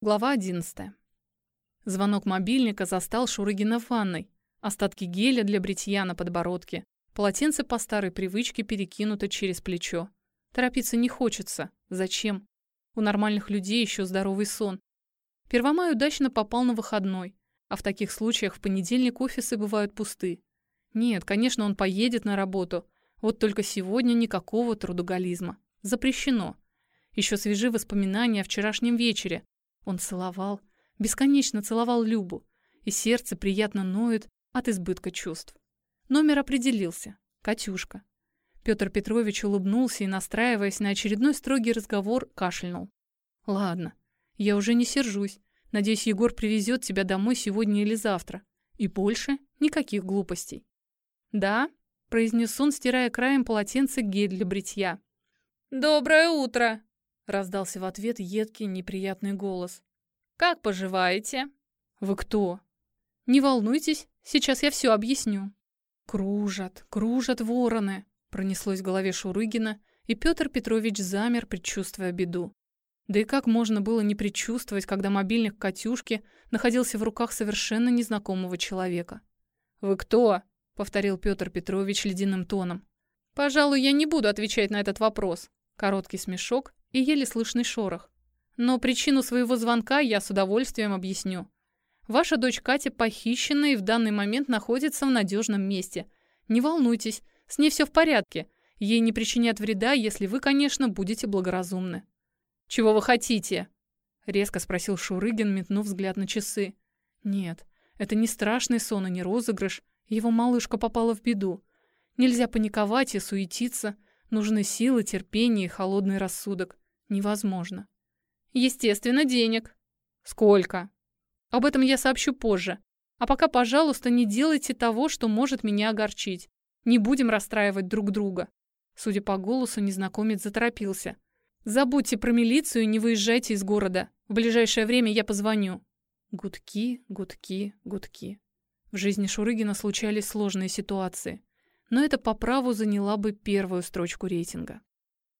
Глава 11. Звонок мобильника застал Шурыгина в ванной. Остатки геля для бритья на подбородке. Полотенце по старой привычке перекинуто через плечо. Торопиться не хочется. Зачем? У нормальных людей еще здоровый сон. Первомай удачно попал на выходной, а в таких случаях в понедельник офисы бывают пусты. Нет, конечно, он поедет на работу. Вот только сегодня никакого трудоголизма. Запрещено. Еще свежи воспоминания о вчерашнем вечере. Он целовал, бесконечно целовал Любу, и сердце приятно ноет от избытка чувств. Номер определился. Катюшка. Петр Петрович улыбнулся и, настраиваясь на очередной строгий разговор, кашлянул. «Ладно, я уже не сержусь. Надеюсь, Егор привезет тебя домой сегодня или завтра. И больше никаких глупостей». «Да», — произнес он, стирая краем полотенца гель для бритья. «Доброе утро!» — раздался в ответ едкий неприятный голос. «Как поживаете?» «Вы кто?» «Не волнуйтесь, сейчас я все объясню». «Кружат, кружат вороны», — пронеслось в голове Шурыгина, и Петр Петрович замер, предчувствуя беду. Да и как можно было не предчувствовать, когда мобильник Катюшки находился в руках совершенно незнакомого человека? «Вы кто?» — повторил Петр Петрович ледяным тоном. «Пожалуй, я не буду отвечать на этот вопрос». Короткий смешок и еле слышный шорох. Но причину своего звонка я с удовольствием объясню. Ваша дочь Катя похищена и в данный момент находится в надежном месте. Не волнуйтесь, с ней все в порядке. Ей не причинят вреда, если вы, конечно, будете благоразумны». «Чего вы хотите?» — резко спросил Шурыгин, метнув взгляд на часы. «Нет, это не страшный сон и не розыгрыш. Его малышка попала в беду. Нельзя паниковать и суетиться. Нужны силы, терпение и холодный рассудок. Невозможно». «Естественно, денег». «Сколько?» Об этом я сообщу позже. А пока, пожалуйста, не делайте того, что может меня огорчить. Не будем расстраивать друг друга. Судя по голосу, незнакомец заторопился. Забудьте про милицию и не выезжайте из города. В ближайшее время я позвоню. Гудки, гудки, гудки. В жизни Шурыгина случались сложные ситуации. Но это по праву заняла бы первую строчку рейтинга.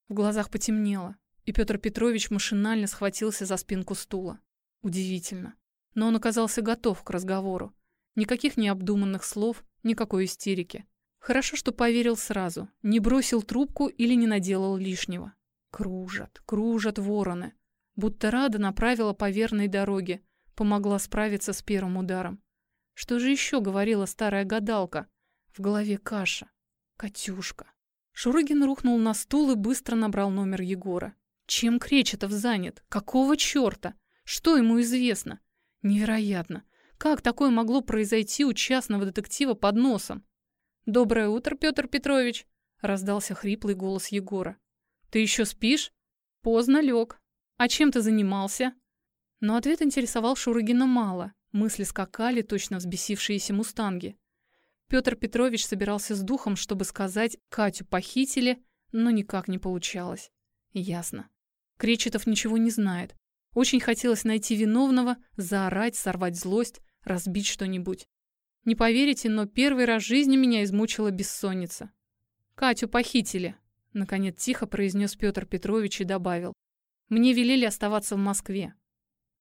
В глазах потемнело, и Петр Петрович машинально схватился за спинку стула. Удивительно. Но он оказался готов к разговору. Никаких необдуманных слов, никакой истерики. Хорошо, что поверил сразу, не бросил трубку или не наделал лишнего. Кружат, кружат вороны. Будто Рада направила по верной дороге, помогла справиться с первым ударом. Что же еще говорила старая гадалка? В голове каша. Катюшка. Шурыгин рухнул на стул и быстро набрал номер Егора. Чем Кречетов занят? Какого черта? Что ему известно? Невероятно. Как такое могло произойти у частного детектива под носом? «Доброе утро, Петр Петрович!» — раздался хриплый голос Егора. «Ты еще спишь?» «Поздно лег. А чем ты занимался?» Но ответ интересовал Шурыгина мало. Мысли скакали, точно взбесившиеся мустанги. Петр Петрович собирался с духом, чтобы сказать «Катю похитили», но никак не получалось. Ясно. Кречетов ничего не знает. Очень хотелось найти виновного, заорать, сорвать злость, разбить что-нибудь. Не поверите, но первый раз в жизни меня измучила бессонница. «Катю похитили», — наконец тихо произнес Петр Петрович и добавил. «Мне велели оставаться в Москве.